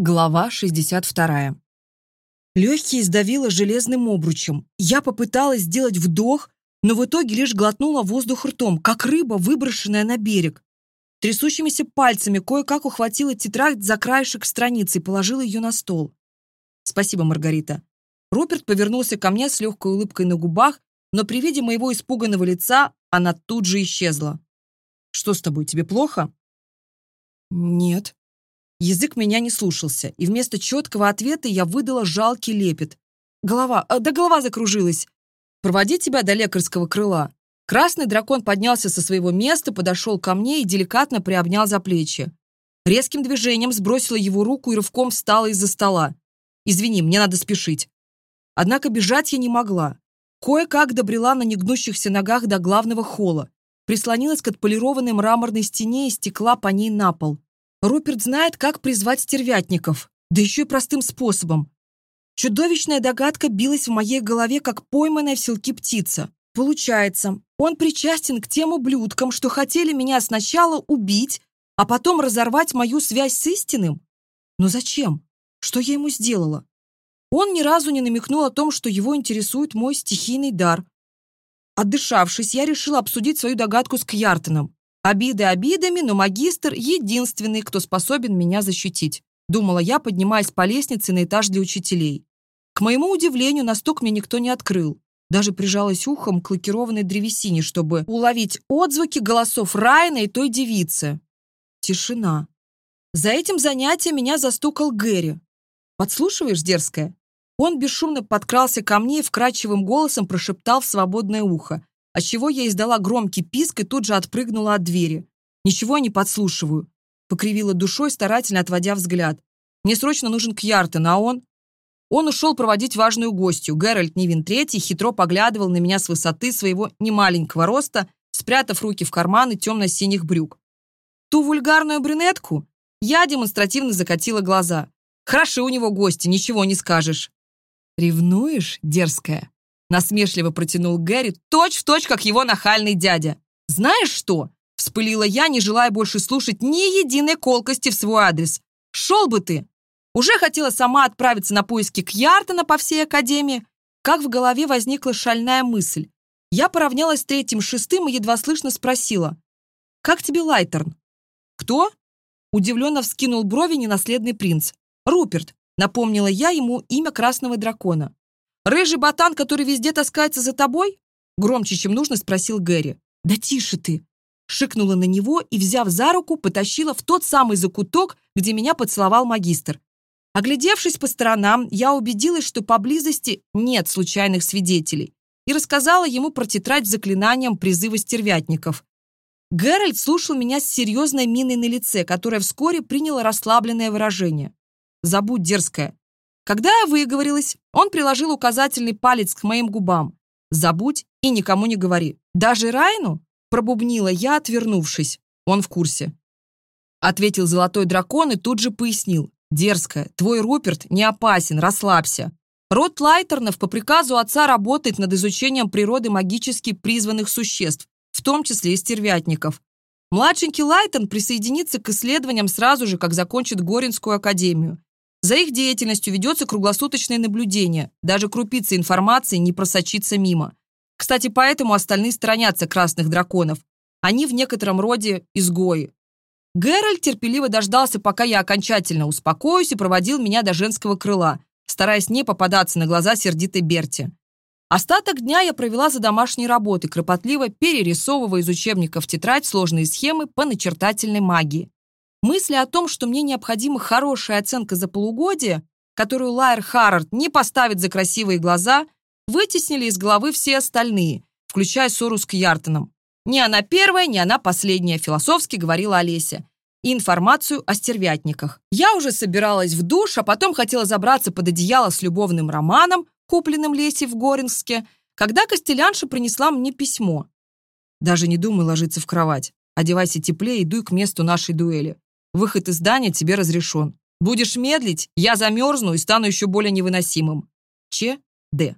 Глава 62. Легкие сдавило железным обручем. Я попыталась сделать вдох, но в итоге лишь глотнула воздух ртом, как рыба, выброшенная на берег. Трясущимися пальцами кое-как ухватила тетрадь за краешек страницы и положила ее на стол. «Спасибо, Маргарита». Роберт повернулся ко мне с легкой улыбкой на губах, но при виде моего испуганного лица она тут же исчезла. «Что с тобой, тебе плохо?» «Нет», Язык меня не слушался, и вместо четкого ответа я выдала жалкий лепет. Голова, э, да голова закружилась. Проводи тебя до лекарского крыла. Красный дракон поднялся со своего места, подошел ко мне и деликатно приобнял за плечи. Резким движением сбросила его руку и рывком встала из-за стола. «Извини, мне надо спешить». Однако бежать я не могла. Кое-как добрела на негнущихся ногах до главного холла, прислонилась к отполированной мраморной стене и стекла по ней на пол. Руперт знает, как призвать стервятников, да еще и простым способом. Чудовищная догадка билась в моей голове, как пойманная в селке птица. Получается, он причастен к тем ублюдкам, что хотели меня сначала убить, а потом разорвать мою связь с истинным? Но зачем? Что я ему сделала? Он ни разу не намекнул о том, что его интересует мой стихийный дар. Отдышавшись, я решила обсудить свою догадку с Кьяртоном. Обиды обидами, но магистр единственный, кто способен меня защитить. Думала я, поднимаясь по лестнице на этаж для учителей. К моему удивлению, на мне никто не открыл. Даже прижалась ухом к лакированной древесине, чтобы уловить отзвуки голосов Райна и той девицы. Тишина. За этим занятием меня застукал Гэри. «Подслушиваешь, дерзкая?» Он бесшумно подкрался ко мне и вкрадчивым голосом прошептал в свободное ухо отчего я издала громкий писк и тут же отпрыгнула от двери. «Ничего я не подслушиваю», — покривила душой, старательно отводя взгляд. «Мне срочно нужен Кьяртен, а он...» Он ушел проводить важную гостью. Геральт Нивин Третий хитро поглядывал на меня с высоты своего немаленького роста, спрятав руки в карманы темно-синих брюк. Ту вульгарную брюнетку я демонстративно закатила глаза. Хороши у него гости, ничего не скажешь. «Ревнуешь, дерзкая?» Насмешливо протянул Гэри, точь в точь, как его нахальный дядя. «Знаешь что?» – вспылила я, не желая больше слушать ни единой колкости в свой адрес. «Шел бы ты!» Уже хотела сама отправиться на поиски Кьяртона по всей академии, как в голове возникла шальная мысль. Я поравнялась с третьим-шестым и едва слышно спросила. «Как тебе Лайтерн?» «Кто?» Удивленно вскинул брови ненаследный принц. «Руперт», напомнила я ему имя красного дракона. «Рыжий ботан, который везде таскается за тобой?» Громче, чем нужно, спросил Гэри. «Да тише ты!» Шикнула на него и, взяв за руку, потащила в тот самый закуток, где меня поцеловал магистр. Оглядевшись по сторонам, я убедилась, что поблизости нет случайных свидетелей и рассказала ему про тетрадь с заклинанием призыва стервятников. Геральт слушал меня с серьезной миной на лице, которая вскоре приняла расслабленное выражение. Когда я выговорилась, он приложил указательный палец к моим губам. «Забудь и никому не говори. Даже Райну?» – пробубнила я, отвернувшись. Он в курсе. Ответил золотой дракон и тут же пояснил. «Дерзкая, твой Руперт не опасен, расслабься. Род Лайтернов по приказу отца работает над изучением природы магически призванных существ, в том числе и стервятников. Младшенький Лайтон присоединится к исследованиям сразу же, как закончит Горинскую академию. За их деятельностью ведется круглосуточное наблюдение. Даже крупица информации не просочится мимо. Кстати, поэтому остальные сторонятся красных драконов. Они в некотором роде изгои. Геральт терпеливо дождался, пока я окончательно успокоюсь и проводил меня до женского крыла, стараясь не попадаться на глаза сердитой Берти. Остаток дня я провела за домашней работой, кропотливо перерисовывая из учебников тетрадь сложные схемы по начертательной магии. Мысли о том, что мне необходима хорошая оценка за полугодие, которую Лайер Харрард не поставит за красивые глаза, вытеснили из головы все остальные, включая ссору с Кьяртоном. Ни она первая, ни она последняя», — философски говорила Олеся. И информацию о стервятниках. Я уже собиралась в душ, а потом хотела забраться под одеяло с любовным романом, купленным Лесей в Горинске, когда Костелянша принесла мне письмо. Даже не думай ложиться в кровать. Одевайся теплее и дуй к месту нашей дуэли. Выход из здания тебе разрешен. Будешь медлить, я замерзну и стану еще более невыносимым. Ч. Д.